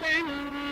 bandeiro.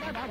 da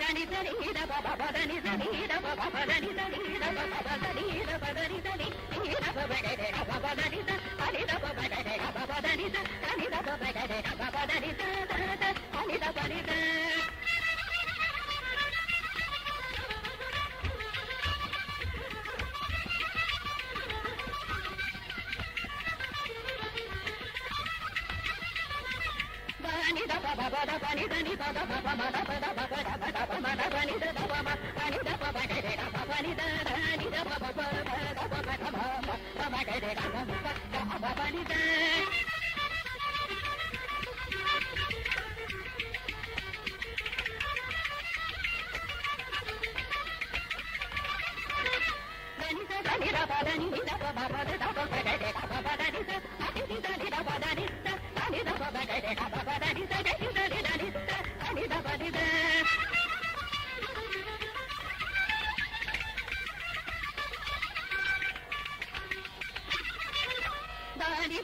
దని దని the బ బ దని దని ద బ బ దని దని ద బ బ దని ద బ దని దని ద బ బ దని ద బ బ దని ద అని ద బ బ దని ద బ బ దని ద అని ద బ బ దని ద బ బ దని ద ద అని ద బ ని ద పని ద పని దని పద పద పద పద పదని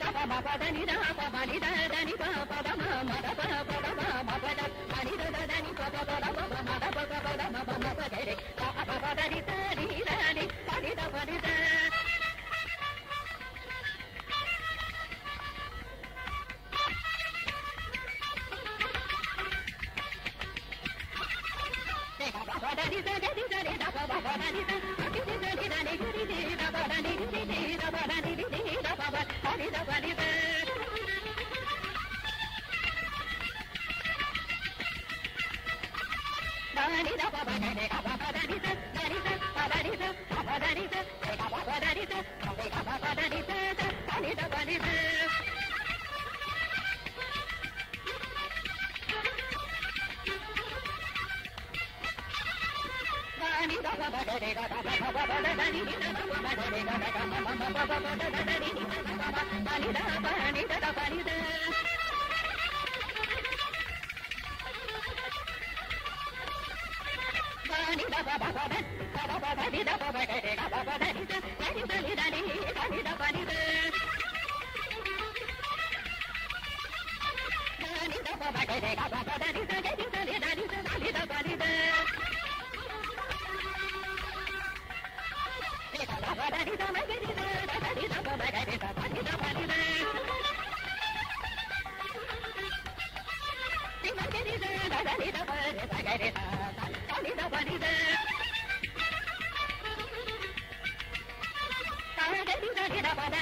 దా పదని దా పదని దా దని పా పద మా మద పా పని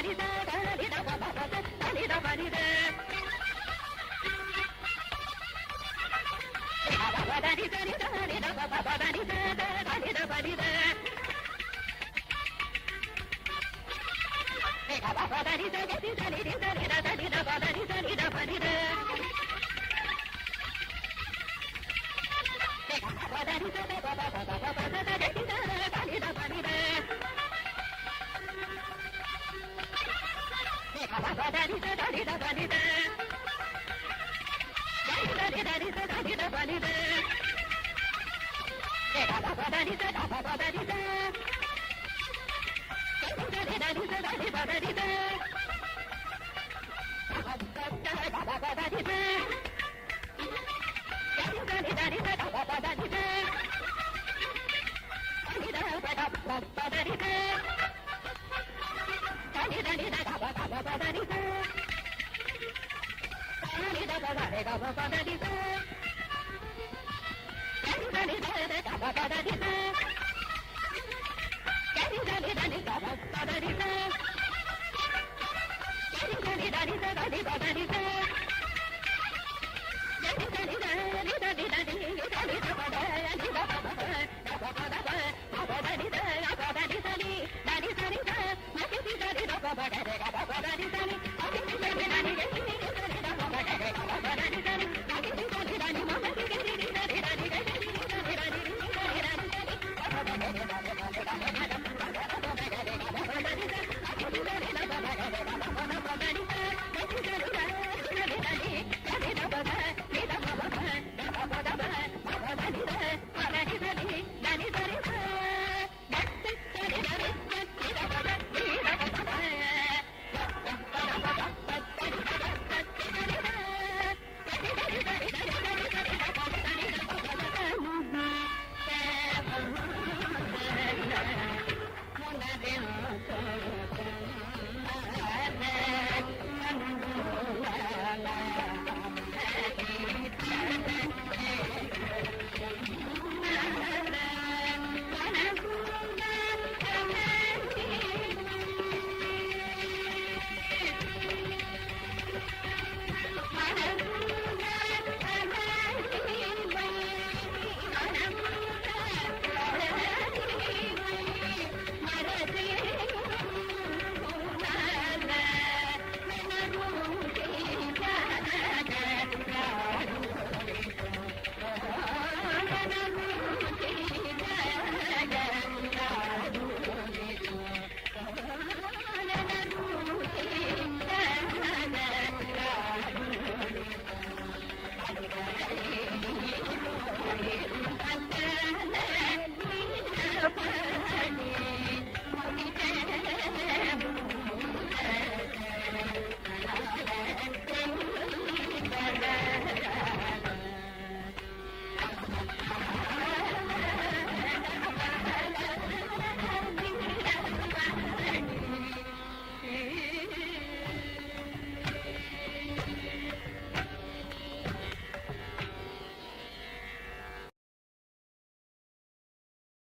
da da da da da